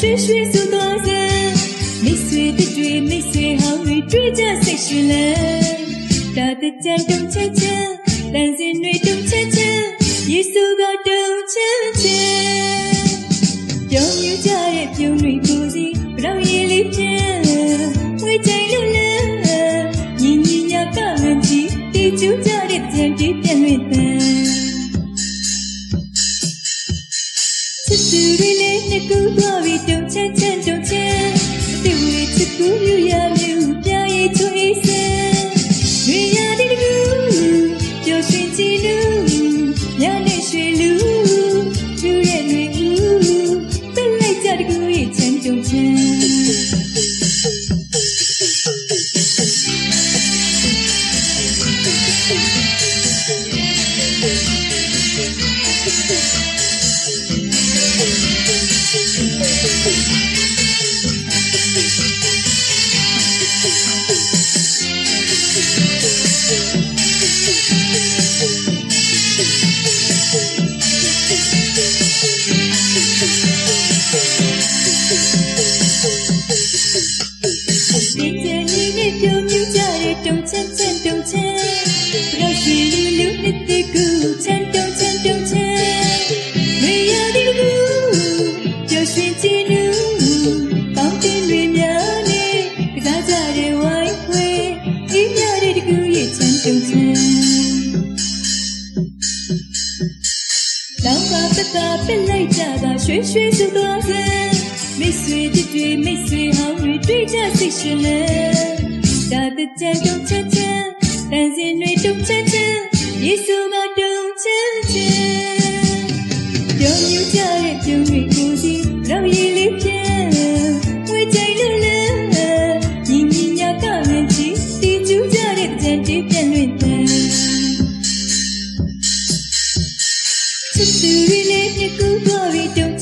ရွှေရွှေဆိုသွားစမ်းမိတ်ဆွေတတွေမိတ်ဆွေဟောင်းတွေတွေ့ကြစိတ်ရှင်လန်းတာတကြံတုံချက်ချက်တန်စ ပြေးပြန်လွင့်တန်ချစ်သူတွေနဲ့နှစ်ကူသွားပြီးတုံချမ်းချမ်းတုံချမ်းတိဝေချစ်ကူယူရမြူပြရဲ့ချွေးစံရွေရတဲ့ကူပျော်ရွှင်ကြည်လူညနေရွှေလူကျူရဲ့တွေဦးပက်လိုက်ကြတဲ့ကူရဲ့ချမ်းတုံချမ်း ကြတဲ့တုံချမ်းချမ်းတုံချမ်းဘရောက်ရှိလူလူနှစ်သက်ကူချမ်းတုံချမ်းတုံချမ်းမေရတဲ့ကူပျော်ရွှင်ကြည်နူပေါင်းတင်တွေများနဲ့ကစားကြတဲ့ဝိုင်းခွေအေးမြတဲ့ကူရဲ့ချမ်းတုံချမ်းလောင်ပါပပပက်လို က်ကြပါရွှေရွှေဆိုသွားစမ်းမိတ်ဆွေတတွေမိတ်ဆွေဟောင်းတွေတွေ့ကြစိတ်ရှင်လဲဒါတကြံတုံချက်ချက်တန်စင်တွေတုံချက်ချက်ယေရှုကတုံချက်ချက်ပြုံးယူကြတဲ့ပြုံးတွေကိုစီတော့ရည်လေးပြန်ဝေးကြိုင်လို့လဲညီညီညာကမန်ကြီးတီကျူးကြတဲ့ကြံတေးပြန်လွင့်တယ်ချစ်သူတွေနဲ့နှစ်ကူသွားပြီးတုံ